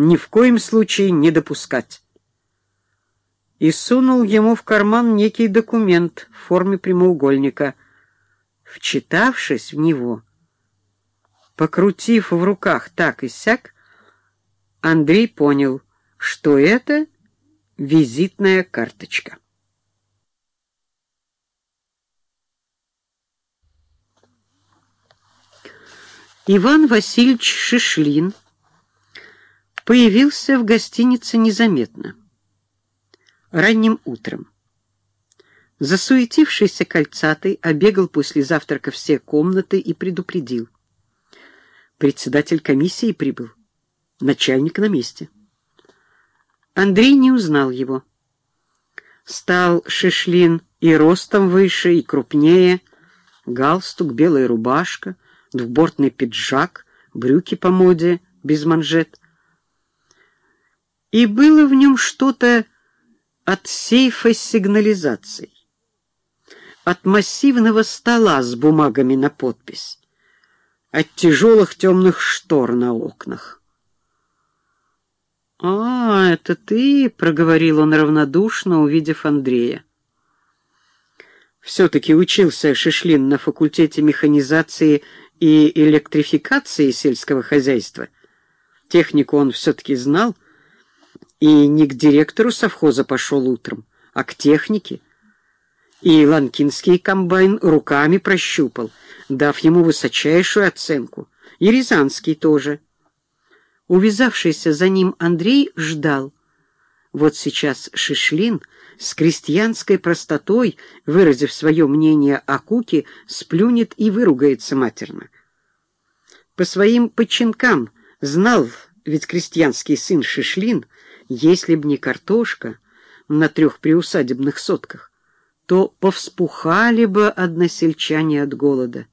ни в коем случае не допускать. И сунул ему в карман некий документ в форме прямоугольника. Вчитавшись в него, покрутив в руках так и сяк, Андрей понял, что это визитная карточка. Иван Васильевич Шишлин появился в гостинице незаметно. Ранним утром. Засуетившийся кольцатый обегал после завтрака все комнаты и предупредил. Председатель комиссии прибыл. Начальник на месте. Андрей не узнал его. Стал Шишлин и ростом выше, и крупнее, галстук, белая рубашка, двубортный пиджак, брюки по моде, без манжет. И было в нем что-то от сейфа с сигнализацией, от массивного стола с бумагами на подпись, от тяжелых темных штор на окнах. «А, это ты?» — проговорил он равнодушно, увидев Андрея. Все-таки учился Шишлин на факультете механизации и электрификации сельского хозяйства. Технику он все-таки знал, и не к директору совхоза пошел утром, а к технике. И ланкинский комбайн руками прощупал, дав ему высочайшую оценку, и рязанский тоже. Увязавшийся за ним Андрей ждал. Вот сейчас Шишлин с крестьянской простотой, выразив свое мнение о Куке, сплюнет и выругается матерно. По своим подчинкам знал ведь крестьянский сын Шишлин, если б не картошка на трех приусадебных сотках, то повспухали бы односельчане от голода.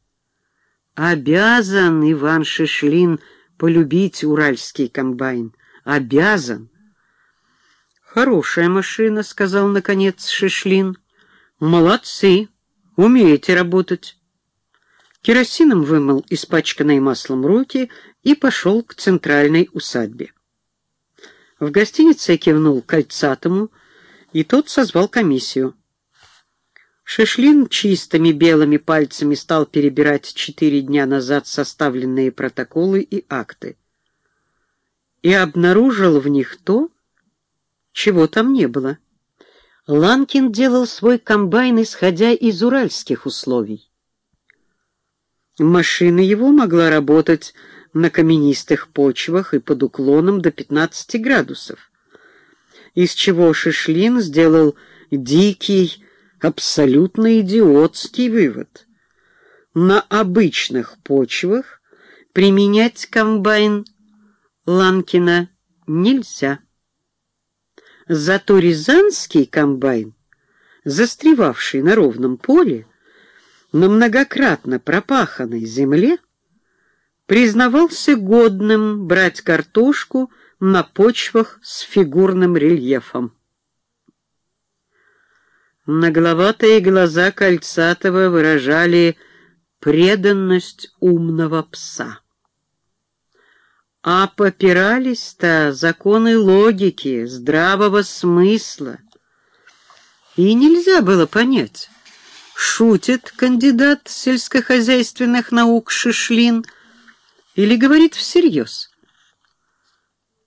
Обязан Иван Шишлин полюбить уральский комбайн. Обязан. «Хорошая машина», — сказал, наконец, Шишлин. «Молодцы, умеете работать». Керосином вымыл испачканные маслом руки и пошел к центральной усадьбе. В гостинице я кивнул кольцатому, и тот созвал комиссию. Шишлин чистыми белыми пальцами стал перебирать четыре дня назад составленные протоколы и акты. И обнаружил в них то, чего там не было. Ланкин делал свой комбайн, исходя из уральских условий. Машина его могла работать на каменистых почвах и под уклоном до 15 градусов, из чего Шишлин сделал дикий, абсолютно идиотский вывод. На обычных почвах применять комбайн Ланкина нельзя. Зато рязанский комбайн, застревавший на ровном поле, на многократно пропаханной земле, признавался годным брать картошку на почвах с фигурным рельефом. Нагловатые глаза Кольцатова выражали преданность умного пса. А попирались-то законы логики, здравого смысла. И нельзя было понять, шутит кандидат сельскохозяйственных наук Шишлин или говорит всерьез.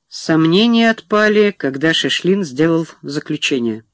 Сомнения отпали, когда Шишлин сделал заключение.